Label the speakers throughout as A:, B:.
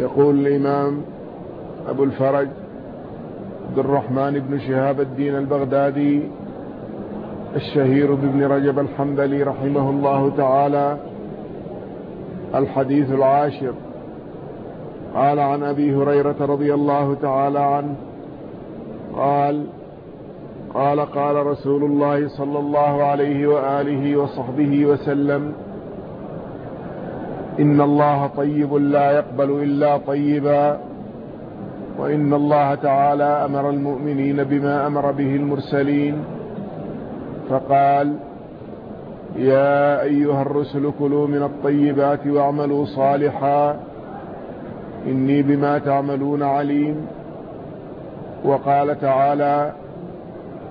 A: يقول الإمام أبو الفرج عبد الرحمن بن شهاب الدين البغدادي الشهير بابن رجب الحنبلي رحمه الله تعالى الحديث العاشر. قال عن أبي هريرة رضي الله تعالى عنه قال قال قال رسول الله صلى الله عليه وآله وصحبه وسلم إن الله طيب لا يقبل إلا طيبا. وإن الله تعالى أمر المؤمنين بما أمر به المرسلين. فقال يا أيها الرسل كلوا من الطيبات واعملوا صالحا. إني بما تعملون عليم. وقال تعالى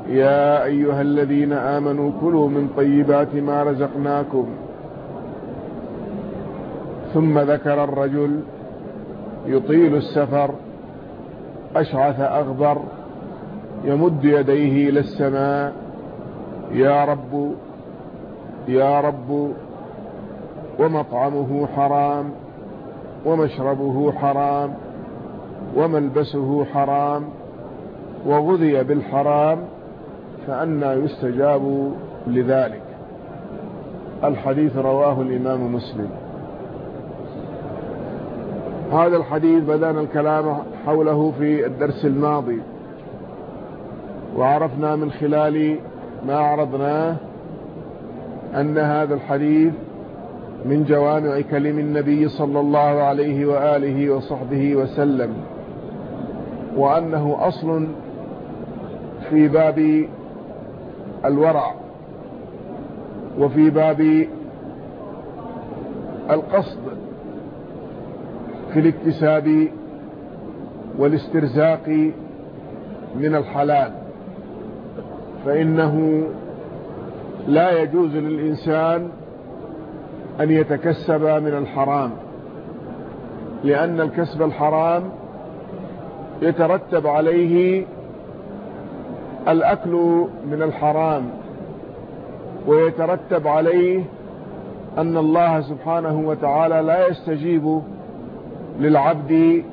A: يا أيها الذين آمنوا كلوا من طيبات ما رزقناكم. ثم ذكر الرجل يطيل السفر أشعث أغبر يمد يديه إلى السماء يا رب يا رب ومطعمه حرام ومشربه حرام وملبسه حرام وغذي بالحرام فأنا يستجاب لذلك. الحديث رواه الإمام مسلم. هذا الحديث بدأنا الكلام حوله في الدرس الماضي. وعرفنا من خلال ما عرضناه أن هذا الحديث من جوامع كلم النبي صلى الله عليه وآله وصحبه وسلم وأنه أصل في باب الورع وفي باب القصد. في الاكتساب والاسترزاق من الحلال. فإنه لا يجوز للإنسان أن يتكسب من الحرام لأن الكسب الحرام يترتب عليه الأكل من الحرام ويترتب عليه أن الله سبحانه وتعالى لا يستجيب للعبد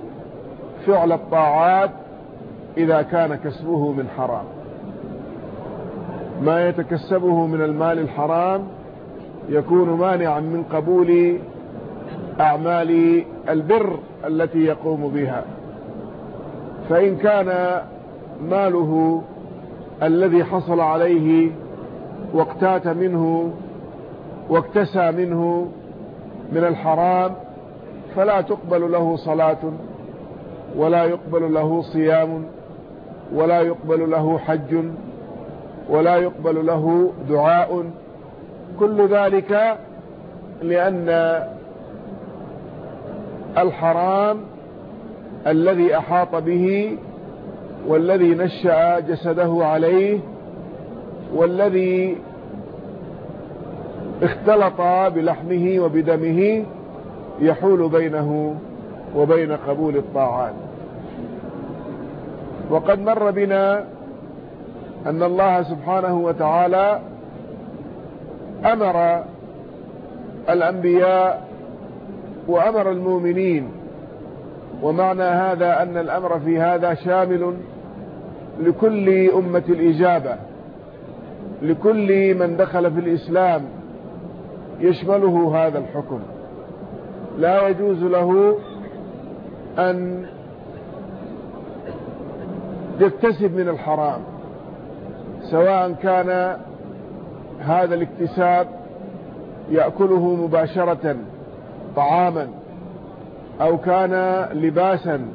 A: فعل الطاعات إذا كان كسبه من حرام. ما يتكسبه من المال الحرام يكون مانعا من قبول أعمال البر التي يقوم بها. فإن كان ماله الذي حصل عليه واقتات منه واكتسى منه من الحرام فلا تقبل له صلاة ولا يقبل له صيام ولا يقبل له حج ولا يقبل له دعاء. كل ذلك لأن الحرام الذي أحاط به والذي نشأ جسده عليه والذي اختلط بلحمه وبدمه يحول بينه وبين قبول الطاعات. وقد مر بنا أن الله سبحانه وتعالى أمر الأنبياء وأمر المؤمنين ومعنى هذا أن الأمر في هذا شامل لكل أمة الإجابة لكل من دخل في الإسلام يشمله هذا الحكم. لا يجوز له أن يكتسب من الحرام سواء كان هذا الاكتساب يأكله مباشرة طعاما أو كان لباسا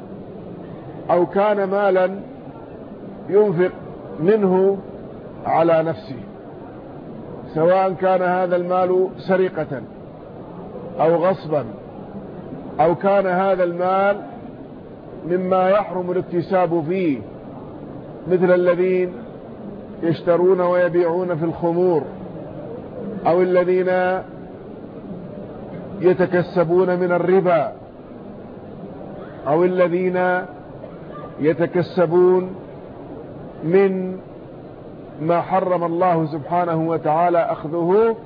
A: أو كان مالا ينفق منه على نفسه سواء كان هذا المال سرقة أو غصبا. أو كان هذا المال مما يحرم الاكتساب فيه مثل الذين يشترون ويبيعون في الخمور أو الذين يتكسبون من الربا أو الذين يتكسبون من ما حرم الله سبحانه وتعالى أخذه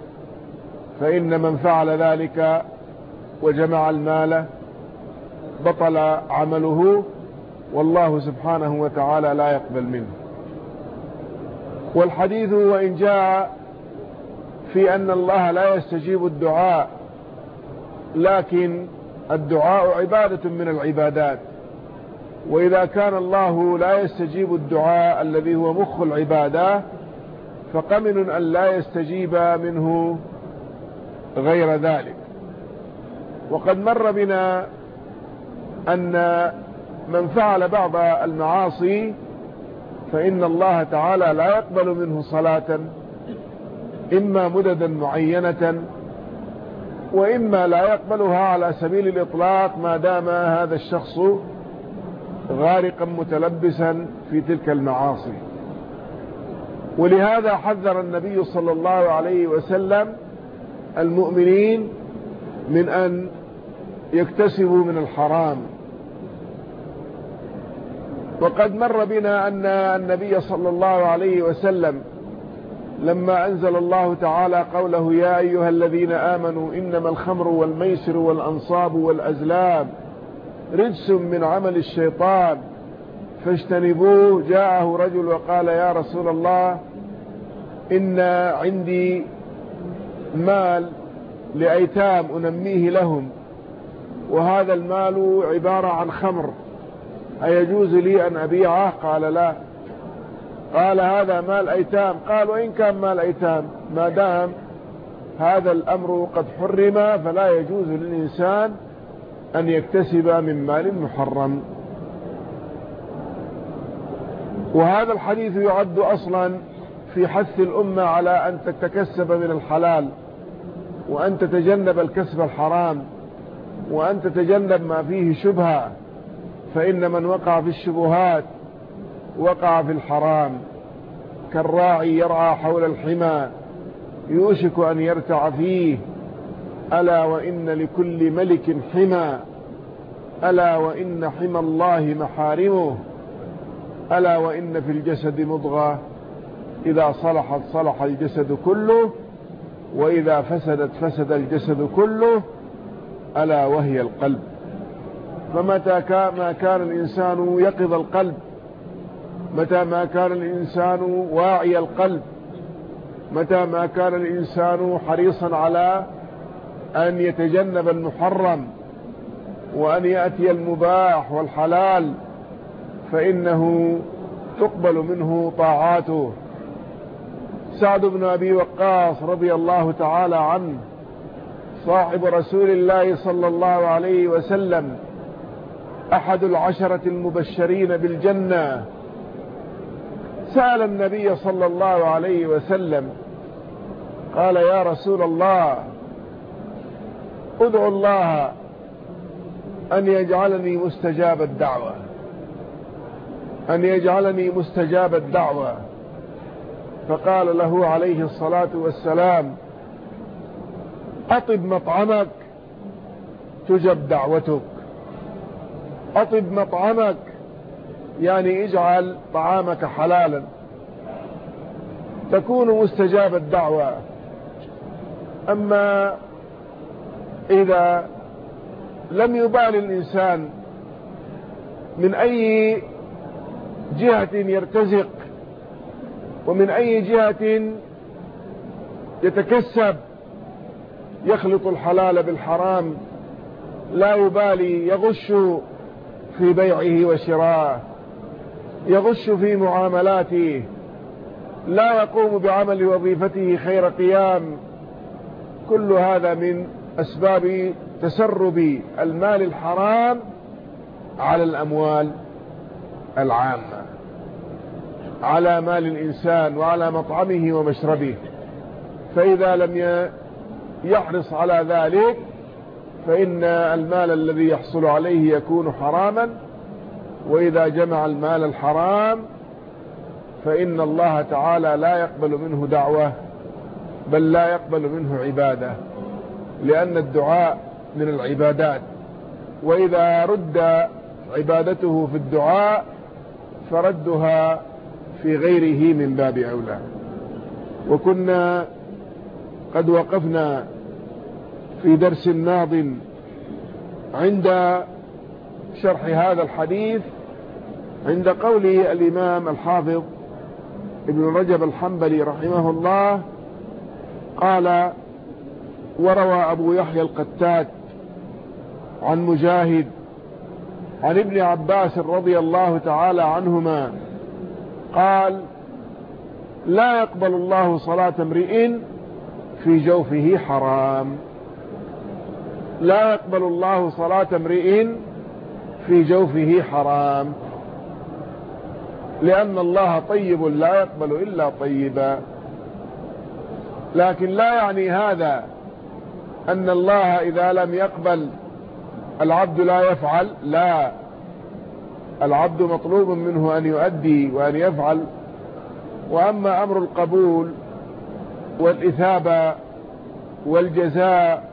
A: فإن من فعل ذلك وجمع المال بطل عمله والله سبحانه وتعالى لا يقبل منه. والحديث وإن جاء في أن الله لا يستجيب الدعاء لكن الدعاء عبادة من العبادات. وإذا كان الله لا يستجيب الدعاء الذي هو مخ العبادة فقمن أن لا يستجيب منه غير ذلك. وقد مر بنا أن من فعل بعض المعاصي فإن الله تعالى لا يقبل منه صلاة إما مددا معينة وإما لا يقبلها على سبيل الإطلاق ما دام هذا الشخص غارقا متلبسا في تلك المعاصي. ولهذا حذر النبي صلى الله عليه وسلم المؤمنين من أن يكتسبوا من الحرام. وقد مر بنا أن النبي صلى الله عليه وسلم لما أنزل الله تعالى قوله يا أيها الذين آمنوا إنما الخمر والميسر والأنصاب والأزلام رجس من عمل الشيطان فاجتنبوه. جاءه رجل وقال يا رسول الله إن عندي مال لأيتام أنميه لهم. وهذا المال عبارة عن خمر. أيجوز لي أن أبيعه؟ قال لا. قال هذا مال أيتام. قال وإن كان مال أيتام ما دام هذا الأمر قد حرم فلا يجوز للإنسان أن يكتسب من مال محرم. وهذا الحديث يعد أصلا في حث الأمة على أن تتكسب من الحلال. وأن تتجنب الكسب الحرام وأن تتجنب ما فيه شبهة فإن من وقع في الشبهات وقع في الحرام. كالراعي يرعى حول الحمى يوشك أن يرتع فيه. ألا وإن لكل ملك حمى ألا وإن حمى الله محارمه. ألا وإن في الجسد مضغة إذا صلحت صلح الجسد كله. وإذا فسدت فسد الجسد كله ألا وهي القلب. فمتى ما كان الإنسان يقظ القلب متى ما كان الإنسان واعي القلب متى ما كان الإنسان حريصا على أن يتجنب المحرم وأن يأتي المباح والحلال فإنه تقبل منه طاعاته. سعد بن أبي وقاص رضي الله تعالى عنه صاحب رسول الله صلى الله عليه وسلم أحد العشرة المبشرين بالجنة. سأل النبي صلى الله عليه وسلم قال يا رسول الله ادعو الله أن يجعلني مستجاب الدعوة أن يجعلني مستجاب الدعوة. فقال له عليه الصلاة والسلام أطب مطعمك تجب دعوتك. أطب مطعمك يعني اجعل طعامك حلالا. تكون مستجاب الدعوة. أما إذا لم يبال الإنسان من أي جهة يرتزق ومن أي جهة يتكسب يخلط الحلال بالحرام لا يبالي يغش في بيعه وشراه يغش في معاملاته لا يقوم بعمل وظيفته خير قيام. كل هذا من أسباب تسرب المال الحرام على الأموال العامة. على مال الإنسان وعلى مطعمه ومشربه. فإذا لم يحرص على ذلك فإن المال الذي يحصل عليه يكون حراما. وإذا جمع المال الحرام فإن الله تعالى لا يقبل منه دعوة بل لا يقبل منه عبادة لأن الدعاء من العبادات. وإذا رد عبادته في الدعاء فردها في غيره من باب أولى. وكنا قد وقفنا في درس ماض عند شرح هذا الحديث عند قوله الإمام الحافظ ابن رجب الحنبلي رحمه الله قال وروى أبو يحيى القتات عن مجاهد عن ابن عباس رضي الله تعالى عنهما قال لا يقبل الله صلاة امرئ في جوفه حرام. لا يقبل الله صلاة امرئ في جوفه حرام. لأن الله طيب لا يقبل إلا طيبا. لكن لا يعني هذا أن الله إذا لم يقبل العبد لا يفعل لا. العبد مطلوب منه أن يؤدي وأن يفعل. وأما أمر القبول والإثابة والجزاء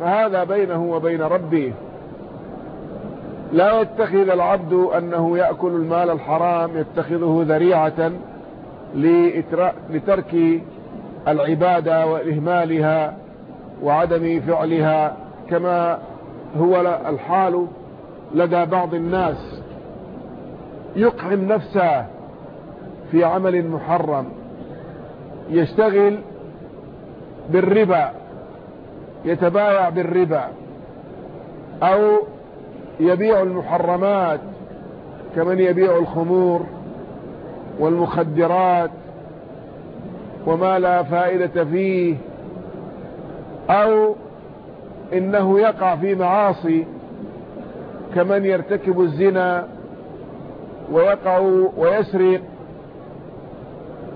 A: فهذا بينه وبين ربه. لا يتخذ العبد أنه يأكل المال الحرام يتخذه ذريعة لترك العبادة وإهمالها وعدم فعلها كما هو الحال لدى بعض الناس. يقحم نفسه في عمل محرم يشتغل بالربا يتبايع بالربا أو يبيع المحرمات كمن يبيع الخمور والمخدرات وما لا فائدة فيه أو إنه يقع في معاصي كمن يرتكب الزنا ويقع ويسرق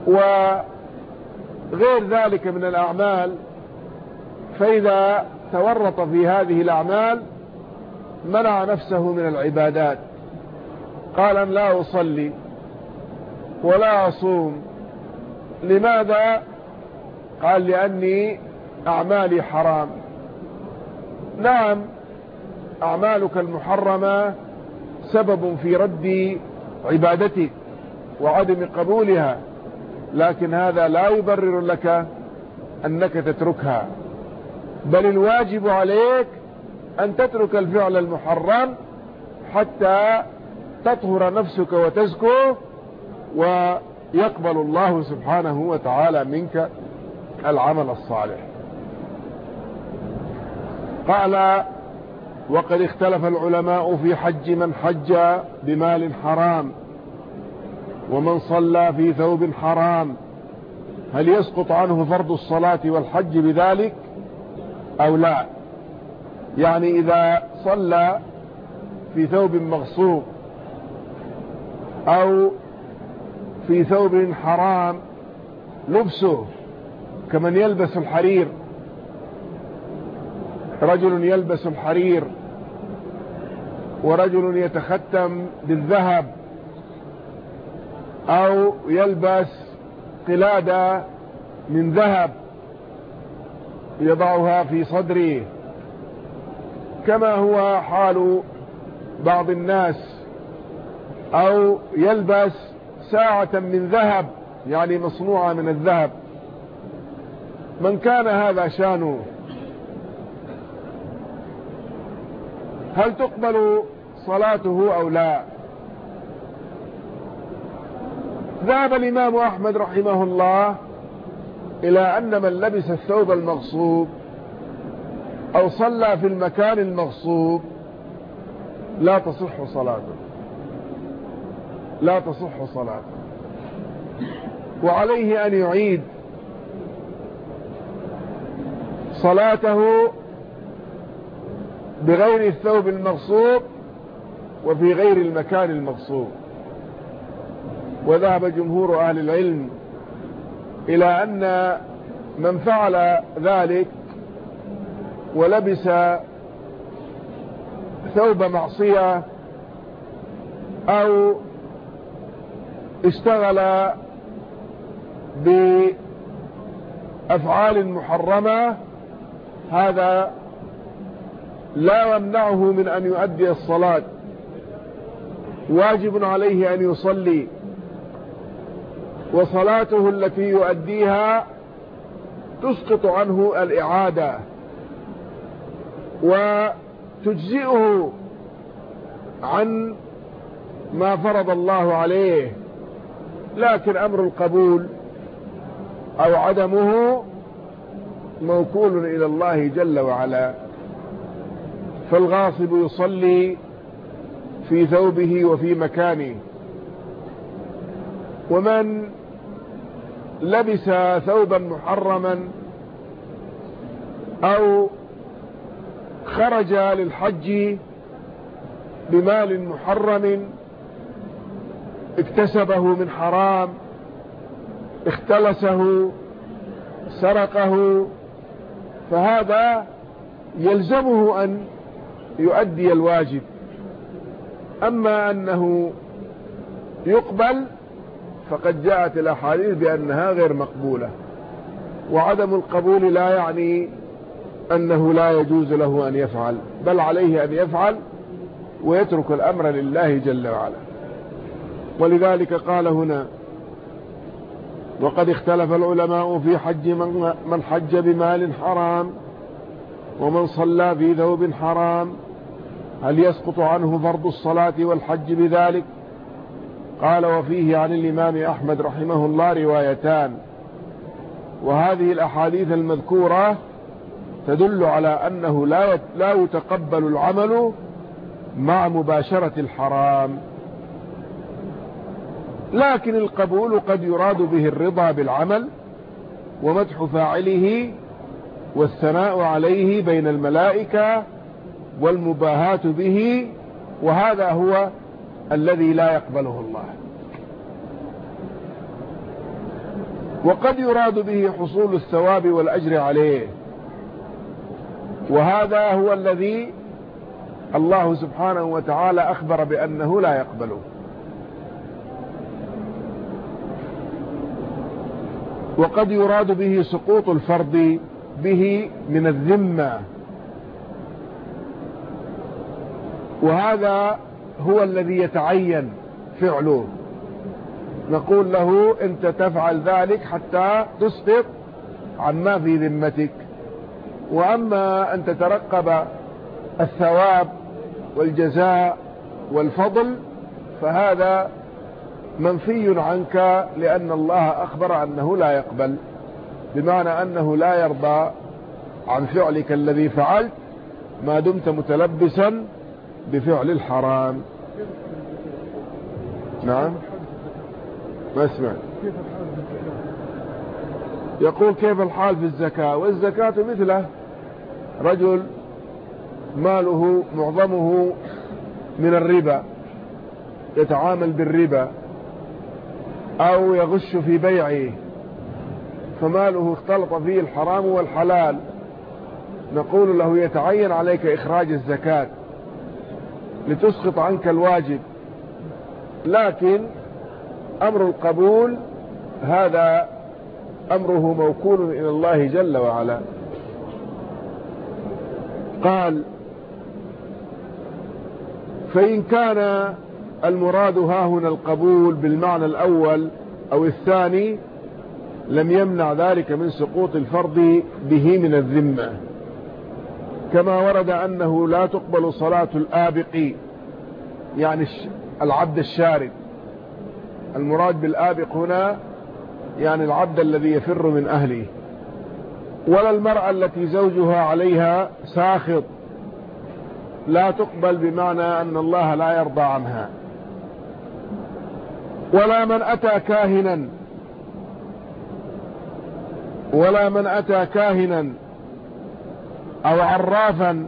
A: وغير ذلك من الأعمال فإذا تورط في هذه الأعمال منع نفسه من العبادات. قال لا أصلي ولا أصوم؟ لماذا؟ قال لأني أعمالي حرام. نعم أعمالك المحرمة سبب في رد عبادتك وعدم قبولها لكن هذا لا يبرر لك أنك تتركها. بل الواجب عليك أن تترك الفعل المحرم حتى تطهر نفسك وتزكو ويقبل الله سبحانه وتعالى منك العمل الصالح. قال وقد اختلف العلماء في حج من حج بمال حرام ومن صلى في ثوب حرام. هل يسقط عنه فرض الصلاة والحج بذلك أو لا؟ يعني إذا صلى في ثوب مغصوب أو في ثوب حرام لبسه كمن يلبس الحرير رجل يلبس الحرير ورجل يتختم بالذهب أو يلبس قلادة من ذهب يضعها في صدره. كما هو حال بعض الناس. أو يلبس ساعة من ذهب يعني مصنوعة من الذهب. من كان هذا شانه؟ هل تقبل صلاته أو لا؟ ذهب الإمام أحمد رحمه الله إلى أن من لبس الثوب المغصوب أو صلى في المكان المغصوب لا تصح صلاته. لا تصح صلاته. وعليه أن يعيد صلاته بغير الثوب المغصوب وفي غير المكان المغصوب. وذهب جمهور أهل العلم إلى أن من فعل ذلك ولبس ثوب معصية أو اشتغل بأفعال محرمة هذا لا يمنعه من أن يؤدي الصلاة. واجب عليه أن يصلي. وصلاته التي يؤديها تسقط عنه الإعادة. وتجزئه عن ما فرض الله عليه. لكن أمر القبول أو عدمه موكول إلى الله جل وعلا. فالغاصب يصلي في ثوبه وفي مكانه. ومن لبس ثوبا محرما أو خرج للحج بمال محرم اكتسبه من حرام اختلسه سرقه فهذا يلزمه أن يؤدي الواجب. أما أنه يقبل فقد جاءت الأحاديث بأنها غير مقبولة وعدم القبول لا يعني أنه لا يجوز له أن يفعل بل عليه أن يفعل ويترك الأمر لله جل وعلا. ولذلك قال هنا وقد اختلف العلماء في حج من حج بمال حرام ومن صلى في ذوب حرام هل يسقط عنه فرض الصلاة والحج بذلك؟ قال وفيه عن الإمام أحمد رحمه الله روايتان. وهذه الأحاديث المذكورة تدل على أنه لا لا يتقبل العمل مع مباشرة الحرام. لكن القبول قد يراد به الرضا بالعمل ومدح فاعله والثناء عليه بين الملائكة والمباهاة به وهذا هو الذي لا يقبله الله. وقد يراد به حصول الثواب والأجر عليه. وهذا هو الذي الله سبحانه وتعالى أخبر بأنه لا يقبله. وقد يراد به سقوط الفرض به من الذمة. وهذا هو الذي يتعين فعله. نقول له أنت تفعل ذلك حتى تسقط عما في ذمتك. وأما أن تترقب الثواب والجزاء والفضل فهذا منفي عنك لأن الله أخبر أنه لا يقبل. بمعنى أنه لا يرضى عن فعلك الذي فعلت ما دمت متلبسا بفعل الحرام. نعم. ما اسمع يقول كيف الحال في الزكاة؟ والزكاة مثله. رجل ماله معظمه من الربا يتعامل بالربا أو يغش في بيعه. فماله اختلط فيه الحرام والحلال. نقول له يتعين عليك إخراج الزكاة لتسقط عنك الواجب. لكن أمر القبول هذا أمره موكول إلى الله جل وعلا. قال فإن كان المراد ها هنا القبول بالمعنى الأول أو الثاني لم يمنع ذلك من سقوط الفرض به من الذمة. كما ورد أنه لا تقبل صلاة الآبق يعني العبد الشارد. المراد بالآبق هنا يعني العبد الذي يفر من أهله. ولا المرأة التي زوجها عليها ساخط. لا تقبل بمعنى أن الله لا يرضى عنها. ولا من أتى كاهنا. ولا من أتى كاهنا أو عرافا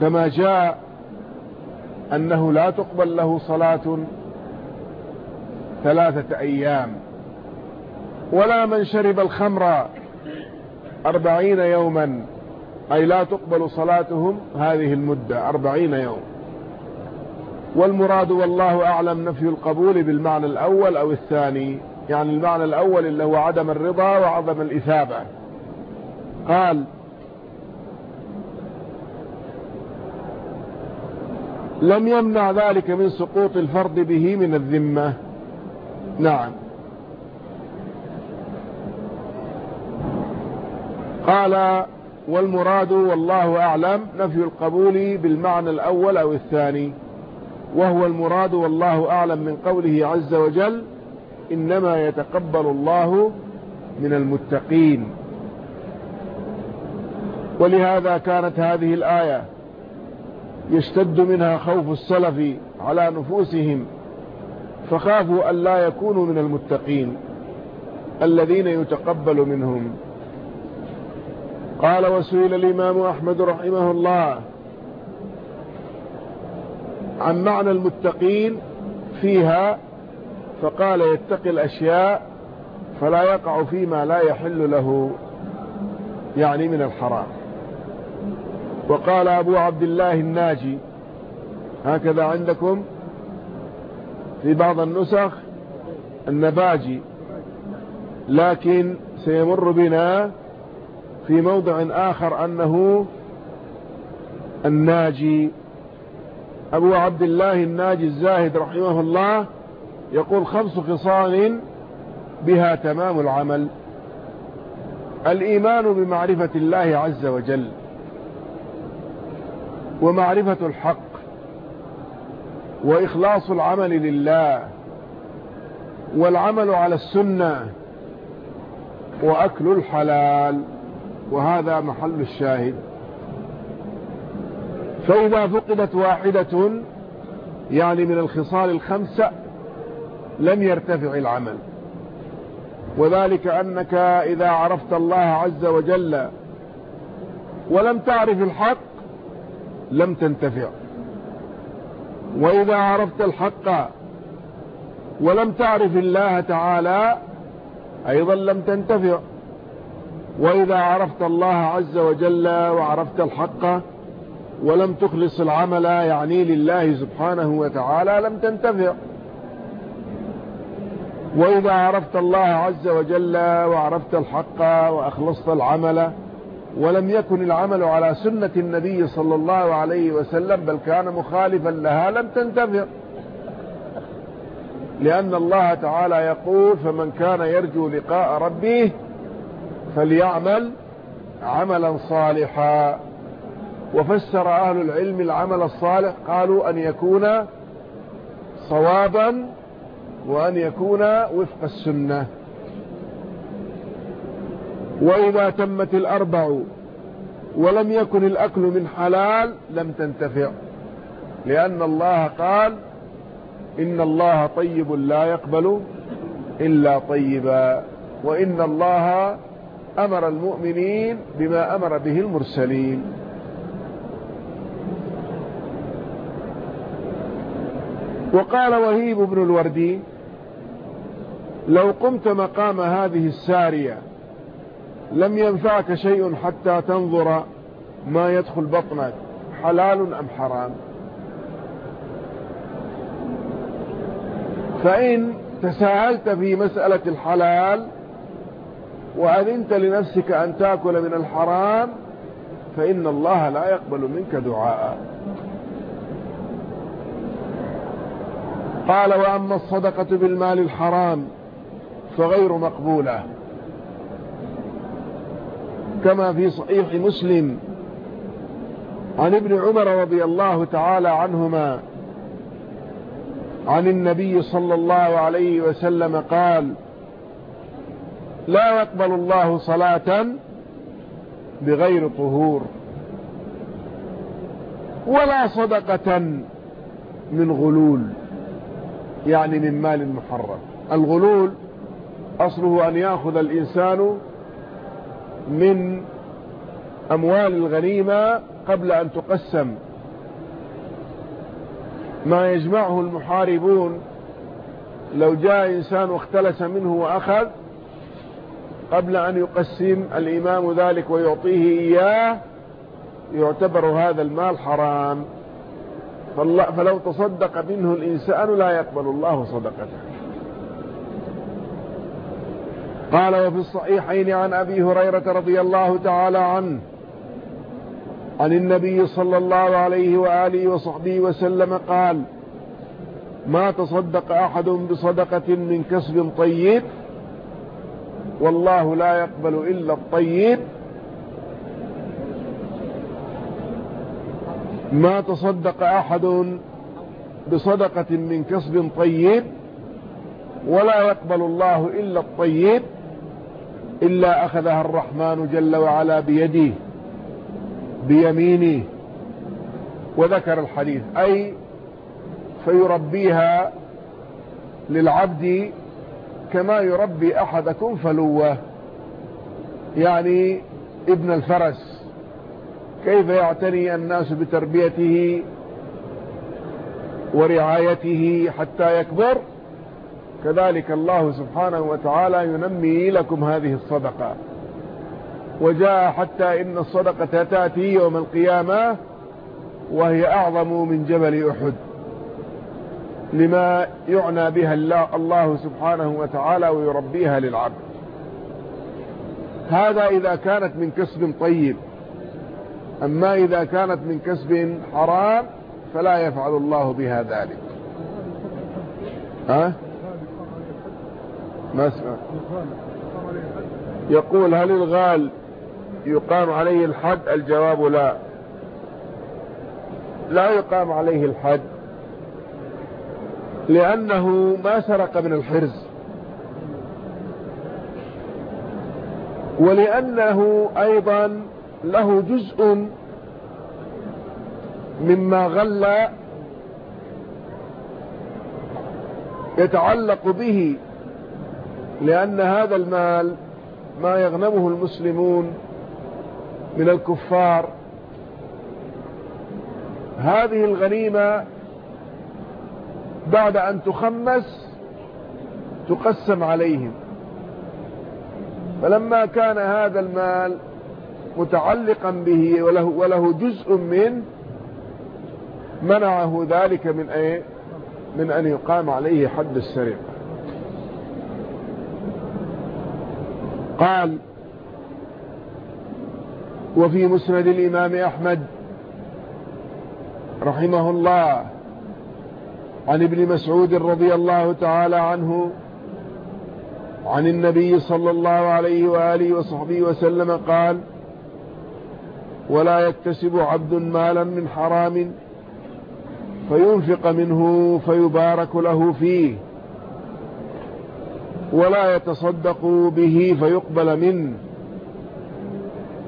A: كما جاء أنه لا تقبل له صلاة ثلاثة أيام. ولا من شرب الخمر أربعين يوما أي لا تقبل صلاتهم هذه المدة أربعين يوم. والمراد والله أعلم نفي القبول بالمعنى الأول أو الثاني. يعني المعنى الأول اللي هو عدم الرضا وعدم الإثابة. قال لم يمنع ذلك من سقوط الفرد به من الذمة. نعم. قال والمراد والله أعلم نفي القبول بالمعنى الأول أو الثاني وهو المراد والله أعلم من قوله عز وجل إنما يتقبل الله من المتقين. ولهذا كانت هذه الآية يشتد منها خوف السلف على نفوسهم فخافوا أن لا يكونوا من المتقين الذين يتقبل منهم. قال وسئل الإمام أحمد رحمه الله عن معنى المتقين فيها فقال يتقي الأشياء فلا يقع فيما لا يحل له يعني من الحرام. وقال أبو عبد الله الناجي هكذا عندكم في بعض النسخ النباجي لكن سيمر بنا في موضع آخر أنه الناجي. أبو عبد الله الناجي الزاهد رحمه الله يقول خمس خصال بها تمام العمل. الإيمان بمعرفة الله عز وجل ومعرفة الحق وإخلاص العمل لله والعمل على السنة وأكل الحلال وهذا محل الشاهد. فإذا فقدت واحدة يعني من الخصال الخمسة لم يرتفع العمل. وذلك أنك إذا عرفت الله عز وجل ولم تعرف الحق لم تنتفع. وإذا عرفت الحق ولم تعرف الله تعالى أيضا لم تنتفع. وإذا عرفت الله عز وجل وعرفت الحق ولم تخلص العمل يعني لله سبحانه وتعالى لم تنتفع. وإذا عرفت الله عز وجل وعرفت الحق وأخلصت العمل ولم يكن العمل على سنة النبي صلى الله عليه وسلم بل كان مخالفا لها لم تنتفع. لأن الله تعالى يقول فمن كان يرجو لقاء ربه فليعمل عملا صالحا. وفسر أهل العلم العمل الصالح قالوا أن يكون صوابا وأن يكون وفق السنة. وإذا تمت الأربع ولم يكن الأكل من حلال لم تنتفع. لأن الله قال إن الله طيب لا يقبل إلا طيبا. وإن الله أمر المؤمنين بما أمر به المرسلين. وقال وهيب بن الوردي لو قمت مقام هذه السارية لم ينفعك شيء حتى تنظر ما يدخل بطنك حلال أم حرام؟ فإن تساهلت في مسألة الحلال وأذنت لنفسك أن تأكل من الحرام فإن الله لا يقبل منك دعاء. قال وأما الصدقة بالمال الحرام فغير مقبولة. كما في صحيح مسلم عن ابن عمر رضي الله تعالى عنهما عن النبي صلى الله عليه وسلم قال لا يقبل الله صلاة بغير طهور ولا صدقة من غلول. يعني من مال محرم. الغلول أصله أن يأخذ الإنسان من أموال الغنيمة قبل أن تقسم. ما يجمعه المحاربون لو جاء إنسان واختلس منه وأخذ قبل أن يقسم الإمام ذلك ويعطيه إياه يعتبر هذا المال حرام. فلو تصدق منه الإنسان لا يقبل الله صدقته. قال وفي الصحيحين عن أبي هريرة رضي الله تعالى عنه عن النبي صلى الله عليه وآله وصحبه وسلم قال ما تصدق أحد بصدقة من كسب طيب والله لا يقبل إلا الطيب. ما تصدق أحد بصدقة من كسب طيب ولا يقبل الله إلا الطيب. إلا أخذها الرحمن جل وعلا بيده بيمينه وذكر الحديث. أي فيربيها للعبد كما يربي أحدكم فلوة. يعني ابن الفرس كيف يعتني الناس بتربيته ورعايته حتى يكبر؟ كذلك الله سبحانه وتعالى ينمي لكم هذه الصدقة. وجاء حتى إن الصدقة تأتي يوم القيامة وهي أعظم من جبل أحد. لما يعنى بها الله سبحانه وتعالى ويربيها للعبد. هذا إذا كانت من كسب طيب. أما إذا كانت من كسب حرام فلا يفعل الله بها ذلك. ها؟ ما اسمع يقول هل الغال يقام عليه الحد؟ الجواب لا. لا يقام عليه الحد. لأنه ما سرق من الحرز. ولأنه أيضا له جزء مما غل يتعلق به لأن هذا المال ما يغنمه المسلمون من الكفار. هذه الغنيمة بعد أن تخمس تقسم عليهم. فلما كان هذا المال متعلقا به وله, وله جزء منه منعه ذلك من إيه من أن يقام عليه حد السرقة. قال وفي مسند الإمام أحمد رحمه الله عن ابن مسعود رضي الله تعالى عنه عن النبي صلى الله عليه وآله وصحبه وسلم قال ولا يكتسب عبد مالا من حرام فينفق منه فيبارك له فيه ولا يتصدق به فيقبل منه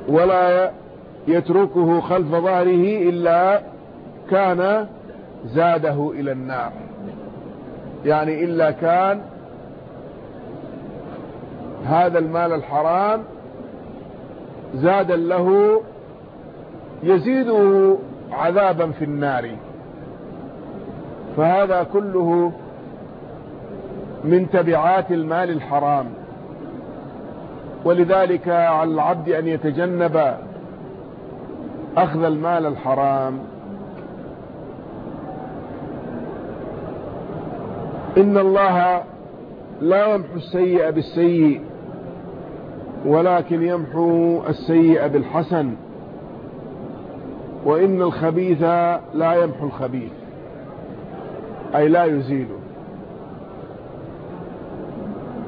A: ولا يتركه خلف ظهره إلا كان زاده إلى النار. يعني إلا كان هذا المال الحرام زادا له يزيده عذابا في النار. فهذا كله من تبعات المال الحرام. ولذلك على العبد أن يتجنب أخذ المال الحرام. إن الله لا يمحو السيء بالسيء ولكن يمحو السيء بالحسن. وإن الخبيث لا يمحو الخبيث أي لا يزيله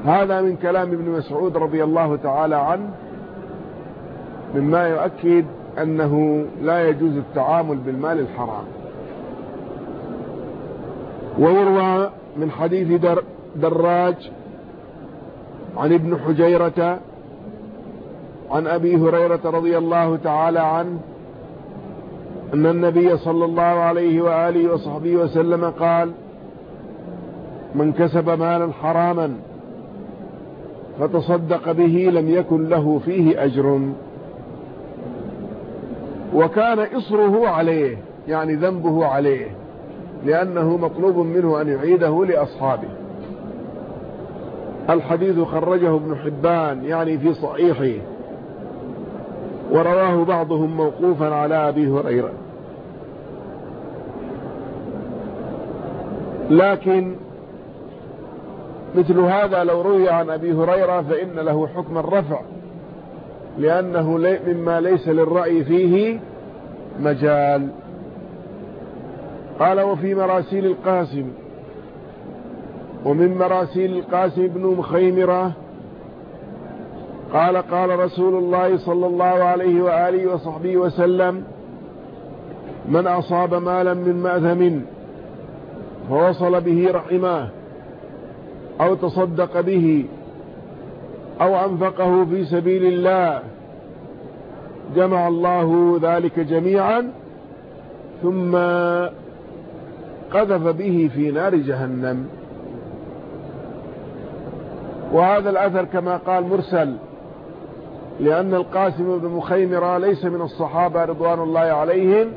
A: هذا من كلام ابن مسعود رضي الله تعالى عنه مما يؤكد أنه لا يجوز التعامل بالمال الحرام. ويروى من حديث در دراج عن ابن حجيرة عن أبي هريرة رضي الله تعالى عنه أن النبي صلى الله عليه وآله وصحبه وسلم قال من كسب مالا حراما فتصدق به لم يكن له فيه أجر. وكان إصره عليه يعني ذنبه عليه لأنه مطلوب منه أن يعيده لأصحابه. الحديث خرجه ابن حبان يعني في صحيحه ورواه بعضهم موقوفا على أبي هريرة. لكن مثل هذا لو روي عن أبي هريرة فإن له حكم الرفع لأنه مما ليس للرأي فيه مجال. قال وفي مراسيل القاسم ومن مراسيل القاسم بن مخيمرة قال قال رسول الله صلى الله عليه وآله وصحبه وسلم من أصاب مالا من مأثم فوصل به رحماه أو تصدق به أو أنفقه في سبيل الله. جمع الله ذلك جميعا ثم قذف به في نار جهنم. وهذا الأثر كما قال مرسل لأن القاسم بن مخيمرة ليس من الصحابة رضوان الله عليهم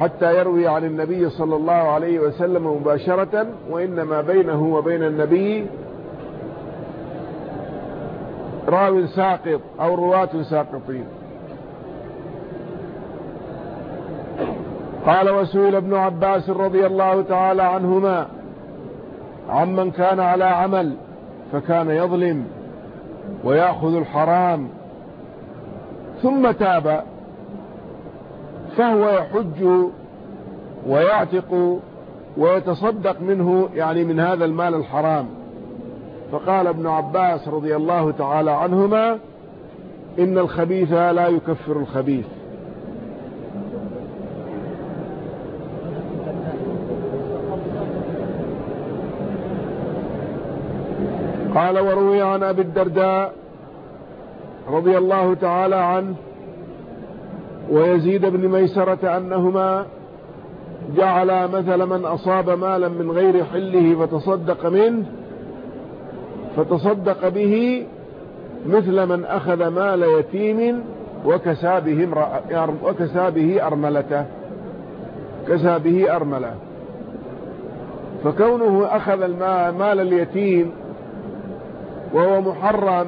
A: حتى يروي عن النبي صلى الله عليه وسلم مباشرة وإنما بينه وبين النبي راو ساقط أو رواة ساقطين. قال وسئل ابن عباس رضي الله تعالى عنهما عمن كان على عمل فكان يظلم ويأخذ الحرام ثم تاب فهو يحج ويعتق ويتصدق منه يعني من هذا المال الحرام. فقال ابن عباس رضي الله تعالى عنهما إن الخبيث لا يكفر الخبيث. قال وروي عن أبي الدرداء رضي الله تعالى عنه ويزيد بن ميسرة أنهما جعل مثل من أصاب مالا من غير حله فتصدق منه فتصدق به مثل من أخذ مال يتيم وكسى به, وكسى به أرملته كسى به أرملة. فكونه أخذ المال مال اليتيم وهو محرم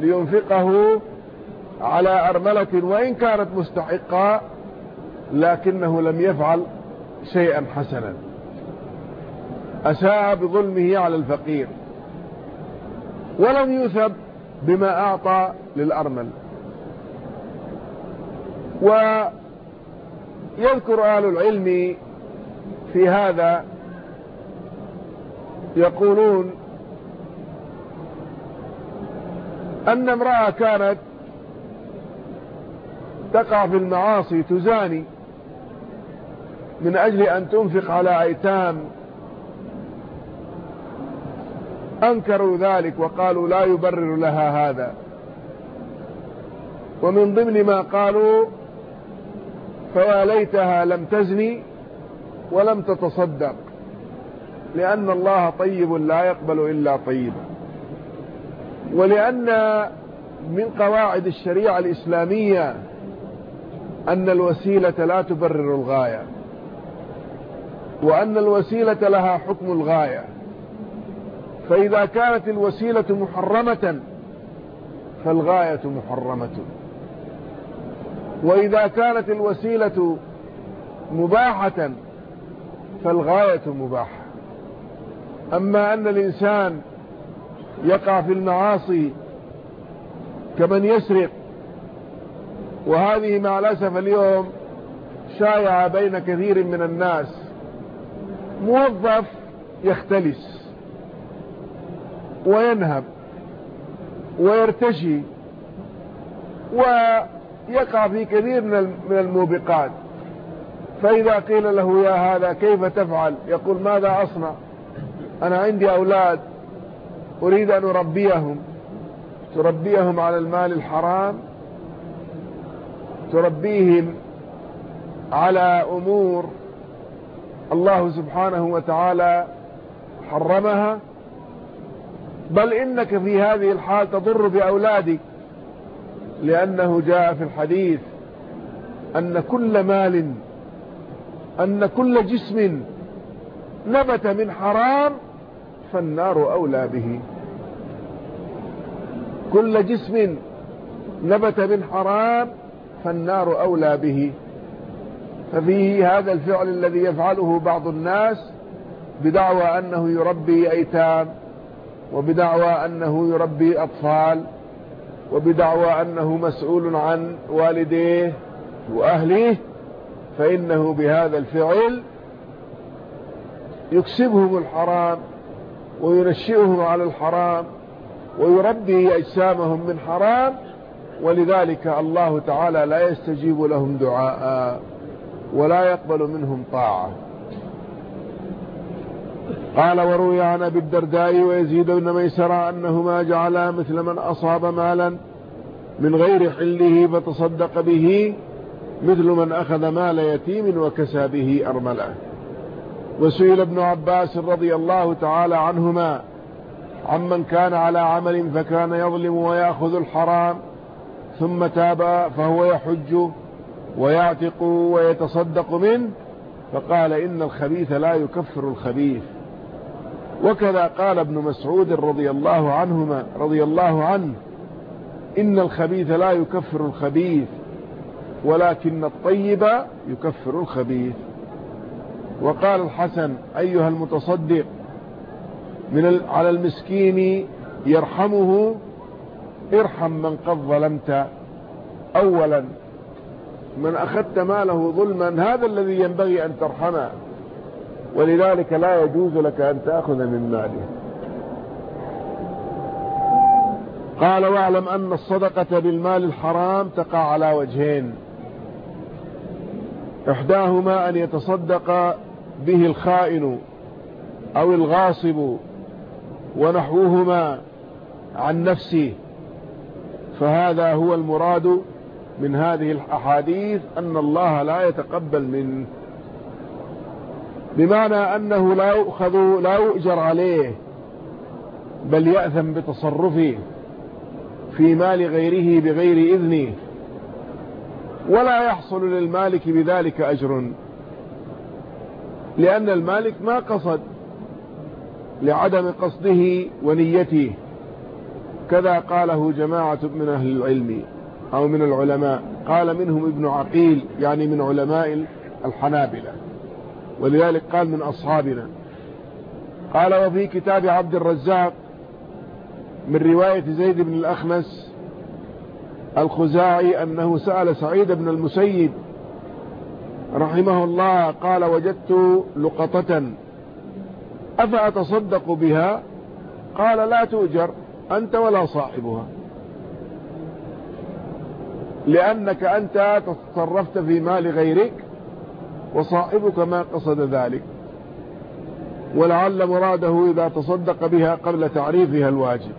A: لينفقه على أرملة وإن كانت مستحقة لكنه لم يفعل شيئا حسنا. أساء بظلمه على الفقير. ولم يثب بما أعطى للأرمل. ويذكر أهل العلم في هذا يقولون أن امرأة كانت تقع في المعاصي تزاني من أجل أن تنفق على أيتام أنكروا ذلك وقالوا لا يبرر لها هذا. ومن ضمن ما قالوا فيا ليتها لم تزني ولم تتصدق لأن الله طيب لا يقبل إلا طيبا ولأن من قواعد الشريعة الإسلامية أن الوسيلة لا تبرر الغاية وأن الوسيلة لها حكم الغاية. فإذا كانت الوسيلة محرمة فالغاية محرمة. وإذا كانت الوسيلة مباحة فالغاية مباحة. أما أن الإنسان يقع في المعاصي كمن يسرق وهذه مع الأسف اليوم شائعة بين كثير من الناس. موظف يختلس وينهب ويرتشي ويقع في كثير من الموبقات. فإذا قيل له يا هذا كيف تفعل؟ يقول ماذا أصنع؟ أنا عندي أولاد أريد أن أربيهم. تربيهم على المال الحرام تربيهم على أمور الله سبحانه وتعالى حرمها بل إنك في هذه الحال تضر بأولادك لأنه جاء في الحديث أن كل مال أن كل جسم نبت من حرام فالنار أولى به. كل جسم نبت من حرام فالنار أولى به. ففيه هذا الفعل الذي يفعله بعض الناس بدعوى أنه يربي أيتام وبدعوى أنه يربي أطفال وبدعوى أنه مسؤول عن والديه وأهله فإنه بهذا الفعل يكسبهم الحرام وينشئهم على الحرام ويربي أجسامهم من حرام ولذلك الله تعالى لا يستجيب لهم دعاء ولا يقبل منهم طاعة. قال وروي عن أبي الدرداء ويزيد بن ميسرة أنهما جعلا مثل من أصاب مالا من غير حله فتصدق به مثل من أخذ مال يتيم وكسى به أرملة. وسئل ابن عباس رضي الله تعالى عنهما عمن كان على عمل فكان يظلم ويأخذ الحرام ثم تاب فهو يحج ويعتق ويتصدق منه فقال إن الخبيث لا يكفر الخبيث. وكذا قال ابن مسعود رضي الله عنهما رضي الله عنه إن الخبيث لا يكفر الخبيث ولكن الطيب يكفر الخبيث. وقال الحسن أيها المتصدق من على المسكين يرحمه ارحم من قد ظلمت. أولا من أخذت ماله ظلما هذا الذي ينبغي أن ترحمه. ولذلك لا يجوز لك أن تأخذ من ماله. قال واعلم أن الصدقة بالمال الحرام تقع على وجهين. إحداهما أن يتصدق به الخائن أو الغاصب ونحوهما عن نفسه. فهذا هو المراد من هذه الأحاديث أن الله لا يتقبل منه. بمعنى أنه لا يؤخذ لا يؤجر عليه بل يأثم بتصرفه في مال غيره بغير إذنه ولا يحصل للمالك بذلك أجر. لأن المالك ما قصد لعدم قصده ونيته. كذا قاله جماعة من أهل العلم أو من العلماء. قال منهم ابن عقيل يعني من علماء الحنابلة. ولذلك قال من أصحابنا. قال وفي كتاب عبد الرزاق من رواية زيد بن الأخنس الخزاعي أنه سأل سعيد بن المسيب رحمه الله قال وجدت لقطة أفأتصدق بها؟ قال لا تؤجر. أنت ولا صاحبها. لأنك أنت تصرفت في مال غيرك وصاحبك ما قصد ذلك. ولعل مراده إذا تصدق بها قبل تعريفها الواجب.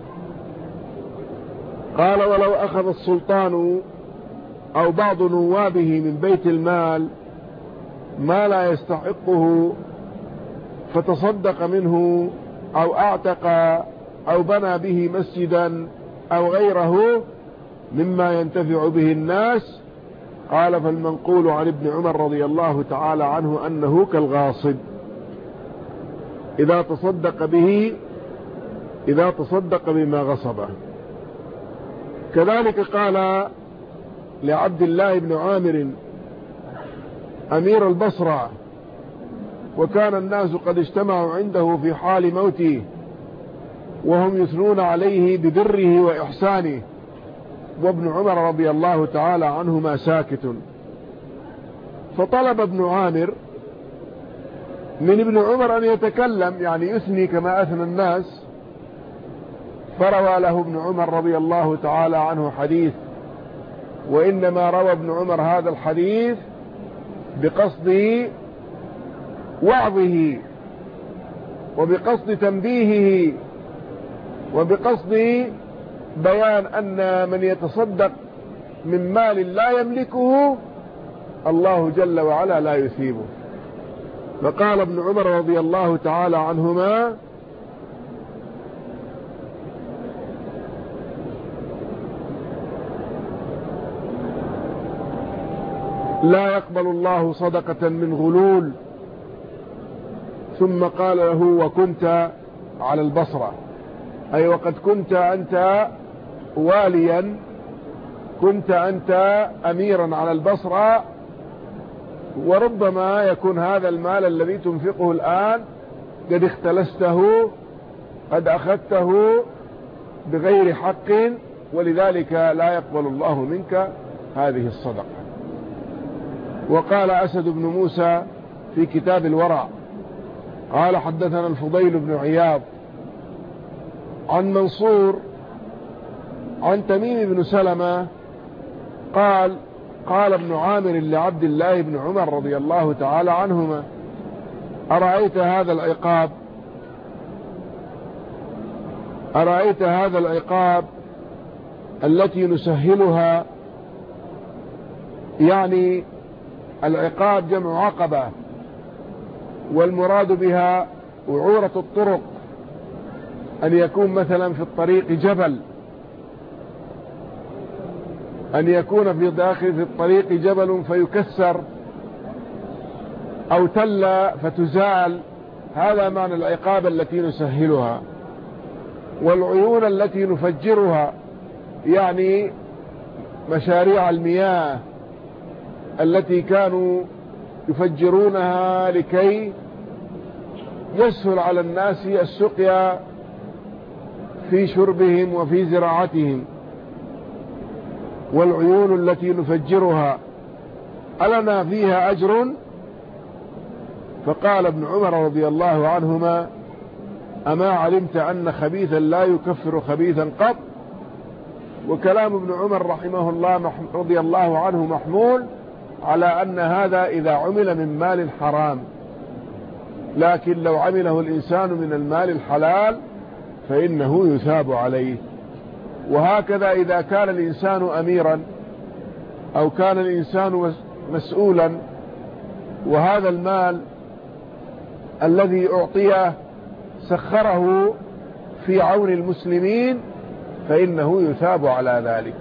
A: قال ولو أخذ السلطان أو بعض نوابه من بيت المال ما لا يستحقه فتصدق منه أو أعتق أو بنى به مسجدا أو غيره مما ينتفع به الناس. قال فالمنقول عن ابن عمر رضي الله تعالى عنه أنه كالغاصب. إذا تصدق به إذا تصدق بما غصبه. كذلك قال لعبد الله بن عامر أمير البصرة وكان الناس قد اجتمعوا عنده في حال موته. وهم يثنون عليه ببره وإحسانه. وابن عمر رضي الله تعالى عنهما ساكت. فطلب ابن عامر من ابن عمر أن يتكلم يعني يثني كما أثنى الناس. فروى له ابن عمر رضي الله تعالى عنه حديث. وإنما روى ابن عمر هذا الحديث بقصد وعظه وبقصد تنبيهه وبقصد بيان أن من يتصدق من مال لا يملكه الله جل وعلا لا يثيبه. فقال ابن عمر رضي الله تعالى عنهما لا يقبل الله صدقة من غلول. ثم قال له وكنت على البصرة. أي وقد كنت أنت واليا كنت أنت أميرا على البصرة وربما يكون هذا المال الذي تنفقه الآن قد اختلسته قد أخذته بغير حق ولذلك لا يقبل الله منك هذه الصدقة. وقال أسد بن موسى في كتاب الورع قال حدثنا الفضيل بن عياض عن منصور عن تميم بن سلمة قال قال ابن عامر لعبد الله بن عمر رضي الله تعالى عنهما أرأيت هذا العقاب؟ أرأيت هذا العقاب التي نسهلها؟ يعني العقاب جمع عقبة والمراد بها وعورة الطرق. أن يكون مثلا في الطريق جبل أن يكون في داخل في الطريق جبل فيكسر أو تلة فتزال. هذا معنى العقاب التي نسهلها والعيون التي نفجرها يعني مشاريع المياه التي كانوا يفجرونها لكي يسهل على الناس السقيا في شربهم وفي زراعتهم والعيون التي نفجرها ألنا فيها أجر؟ فقال ابن عمر رضي الله عنهما أما علمت أن خبيثا لا يكفر خبيثا قط؟ وكلام ابن عمر رحمه الله رضي الله عنه محمول على أن هذا إذا عمل من مال حرام لكن لو عمله الإنسان من المال الحلال فإنه يثاب عليه. وهكذا إذا كان الإنسان أميرا أو كان الإنسان مسؤولا وهذا المال الذي أعطيه سخره في عون المسلمين فإنه يثاب على ذلك.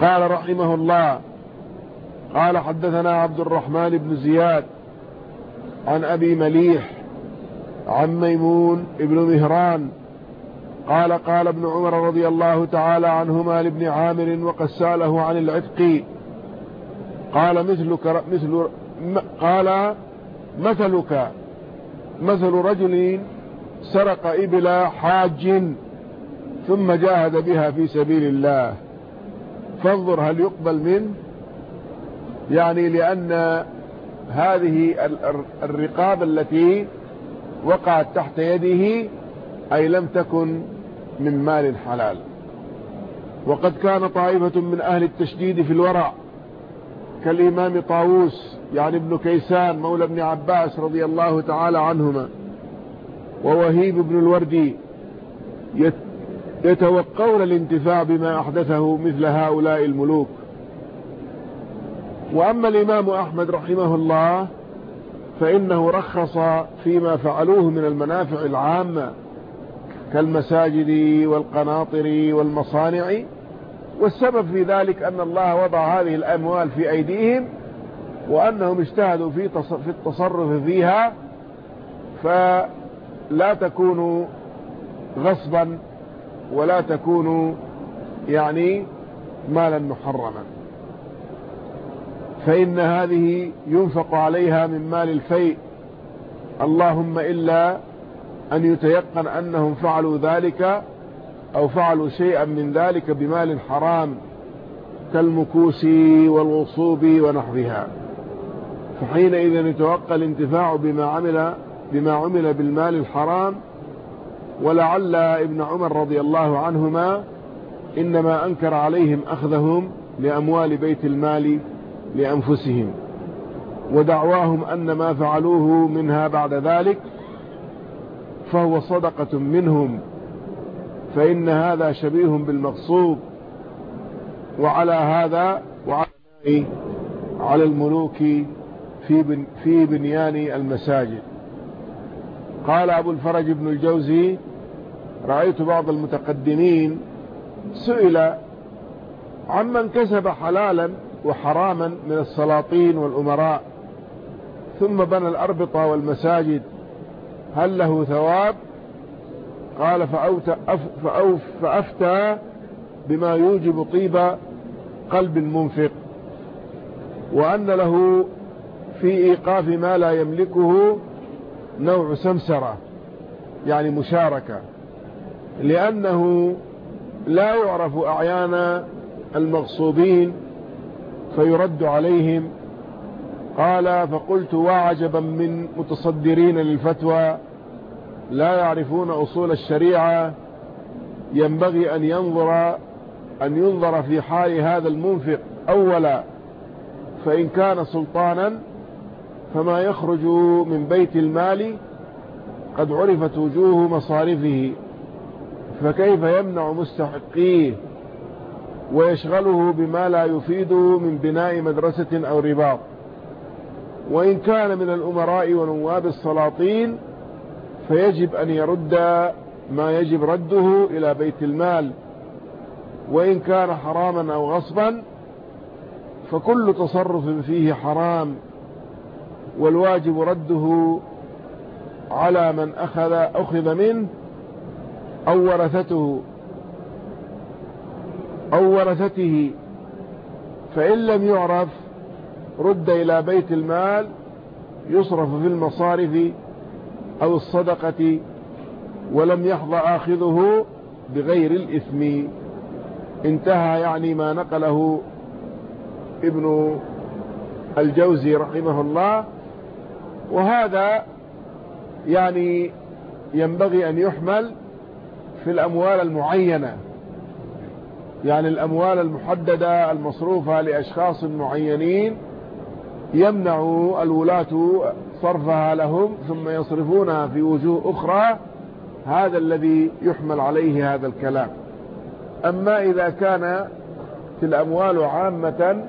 A: قال رحمه الله قال حدثنا عبد الرحمن بن زياد عن أبي مليح عن ميمون ابن مهران قال قال ابن عمر رضي الله تعالى عنهما لابن عامر وقد سأله عن العتق. قال مثلك مثل قال مثلك مثل رجل سرق إبل حاج ثم جاهد بها في سبيل الله. فانظر هل يقبل منه يعني لأن هذه الرقاب التي وقعت تحت يده أي لم تكن من مال حلال. وقد كان طائفة من أهل التشديد في الورع كالإمام طاووس يعني ابن كيسان مولى ابن عباس رضي الله تعالى عنهما. ووهيب بن الوردي يتوقون الانتفاع بما أحدثه مثل هؤلاء الملوك. وأما الإمام أحمد رحمه الله فإنه رخص فيما فعلوه من المنافع العامة كالمساجد والقناطر والمصانع. والسبب في ذلك أن الله وضع هذه الأموال في أيديهم وأنهم اجتهدوا في التصرف فيها فلا تكونوا غصبا ولا تكونوا يعني مالا محرما. فإن هذه ينفق عليها من مال الفيء. اللهم إلا أن يتيقن أنهم فعلوا ذلك أو فعلوا شيئا من ذلك بمال حرام كالمكوس والغصوب ونحوها. فحينئذ يتوقع الانتفاع بما عمل بما عمل بالمال الحرام. ولعل ابن عمر رضي الله عنهما إنما أنكر عليهم أخذهم لأموال بيت المال. لأنفسهم ودعواهم أن ما فعلوه منها بعد ذلك فهو صدقة منهم فإن هذا شبيه بالمقصود وعلى هذا وعلى على الملوك في بن في بنيان المساجد. قال أبو الفرج بن الجوزي رأيت بعض المتقدمين سئل عمن كسب حلالا وحراما من السلاطين والأمراء. ثم بنى الأربطة والمساجد. هل له ثواب؟ قال فأوف فأفتى بما يوجب طيب قلب المنفق وأن له في إيقاف ما لا يملكه نوع سمسرة يعني مشاركة. لأنه لا يعرف أعيان المغصوبين فيرد عليهم قال فقلت وعجبا من متصدرين للفتوى لا يعرفون أصول الشريعة ينبغي أن ينظر أن ينظر في حال هذا المنفق أولا فإن كان سلطانا فما يخرج من بيت المال قد عرفت وجوه مصارفه فكيف يمنع مستحقيه ويشغله بما لا يفيد من بناء مدرسة أو رباط. وإن كان من الأمراء ونواب السلاطين فيجب أن يرد ما يجب رده إلى بيت المال. وإن كان حراما أو غصبا فكل تصرف فيه حرام. والواجب رده على من أخذ, أخذ منه أو ورثته. أو ورثته. فإن لم يعرف رد إلى بيت المال يصرف في المصارف أو الصدقة ولم يحظى آخذه بغير الإثم. انتهى يعني ما نقله ابن الجوزي رحمه الله. وهذا يعني ينبغي أن يحمل في الأموال المعينة. يعني الأموال المحددة المصروفة لأشخاص معينين يمنع الولاة صرفها لهم ثم يصرفونها في وجوه أخرى. هذا الذي يحمل عليه هذا الكلام. أما إذا كان في الأموال عامة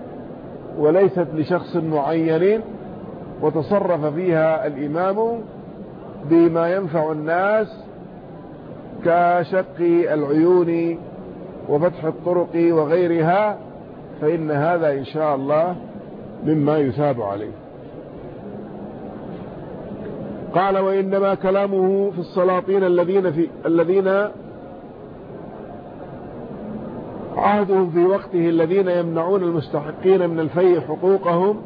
A: وليست لشخص معين وتصرف فيها الإمام بما ينفع الناس كشق العيون وفتح الطرق وغيرها فإن هذا إن شاء الله مما يثاب عليه. قال وإنما كلامه في السلاطين الذين في الذين عهدهم في وقته الذين يمنعون المستحقين من الفيء حقوقهم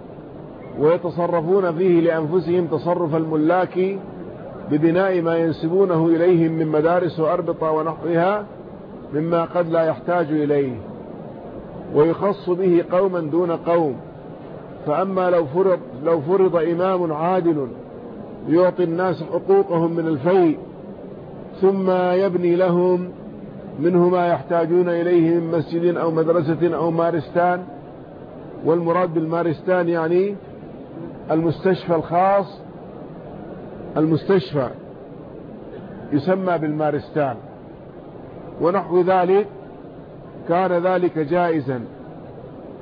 A: ويتصرفون فيه لأنفسهم تصرف الملاك ببناء ما ينسبونه إليهم من مدارس وأربطة ونحوها مما قد لا يحتاج إليه ويخص به قوما دون قوم. فأما لو فرض, لو فرض إمام عادل يعطي الناس حقوقهم من الفيء ثم يبني لهم منه ما يحتاجون إليه من مسجد أو مدرسة أو مارستان والمراد بالمارستان يعني المستشفى الخاص المستشفى يسمى بالمارستان. ونحو ذلك كان ذلك جائزا.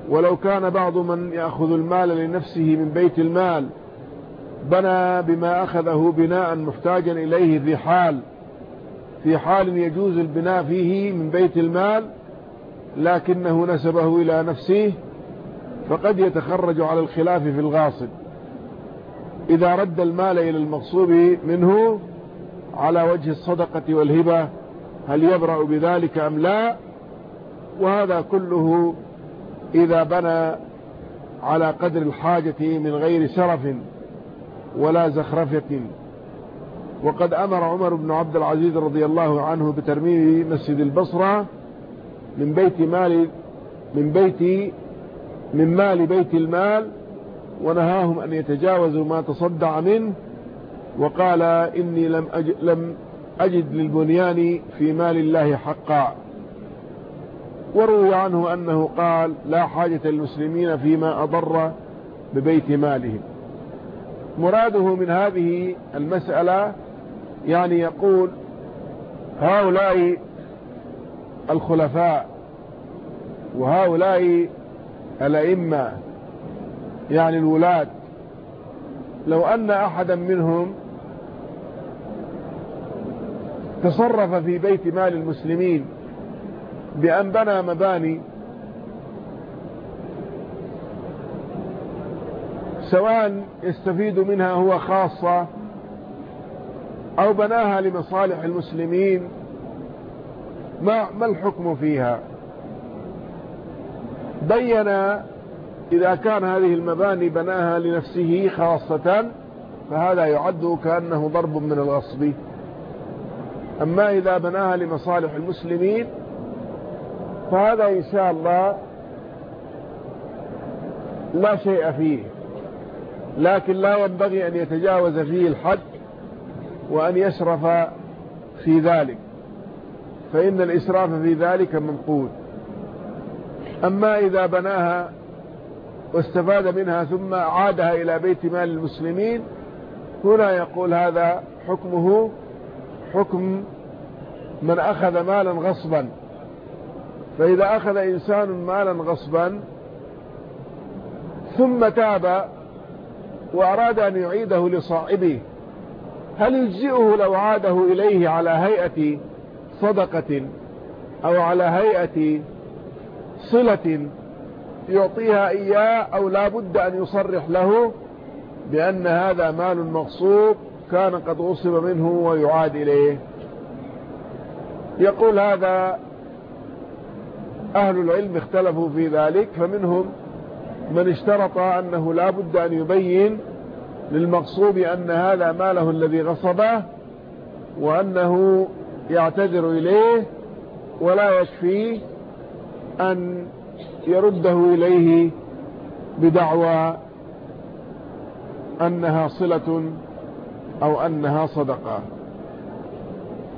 A: ولو كان بعض من يأخذ المال لنفسه من بيت المال بنى بما أخذه بناء محتاجا إليه في حال. في حال يجوز البناء فيه من بيت المال لكنه نسبه إلى نفسه فقد يتخرج على الخلاف في الغاصب. إذا رد المال إلى المغصوب منه على وجه الصدقة والهبة هل يبرأ بذلك أم لا؟ وهذا كله إذا بنى على قدر الحاجة من غير سرف ولا زخرفة. وقد أمر عمر بن عبد العزيز رضي الله عنه بترميم مسجد البصرة من بيت مال من بيت من مال بيت المال ونهاهم أن يتجاوزوا ما تصدع منه وقال إني لم أجد, لم أجد للبنيان في مال الله حقا. وروي عنه أنه قال لا حاجة للمسلمين فيما أضر ببيت مالهم. مراده من هذه المسألة يعني يقول هؤلاء الخلفاء وهؤلاء الأئمة يعني الولاة لو أن أحدا منهم تصرف في بيت مال المسلمين بأن بنى مباني سواء يستفيد منها هو خاصة أو بناها لمصالح المسلمين ما, ما الحكم فيها؟ بين إذا كان هذه المباني بناها لنفسه خاصة فهذا يعد كأنه ضرب من الغصب. أما إذا بناها لمصالح المسلمين فهذا إن شاء الله لا شيء فيه. لكن لا ينبغي أن يتجاوز فيه الحد وأن يسرف في ذلك. فإن الإسراف في ذلك منقود أما إذا بناها واستفاد منها ثم عادها إلى بيت مال المسلمين هنا يقول هذا حكمه حكم من أخذ مالا غصبا. فإذا أخذ إنسان مالا غصبا ثم تاب وأراد أن يعيده لصاحبه هل يجزئه لو عاده إليه على هيئة صدقة أو على هيئة صلة يعطيها إياه أو لا بد أن يصرح له بأن هذا مال مغصوب؟ كان قد غصب منه ويعاد إليه. يقول هذا أهل العلم اختلفوا في ذلك فمنهم من اشترط أنه لا بد أن يبين للمغصوب أن هذا ماله الذي غصبه وأنه يعتذر إليه ولا يكفيه أن يرده إليه بدعوى أنها صلة أو أنها صدقة.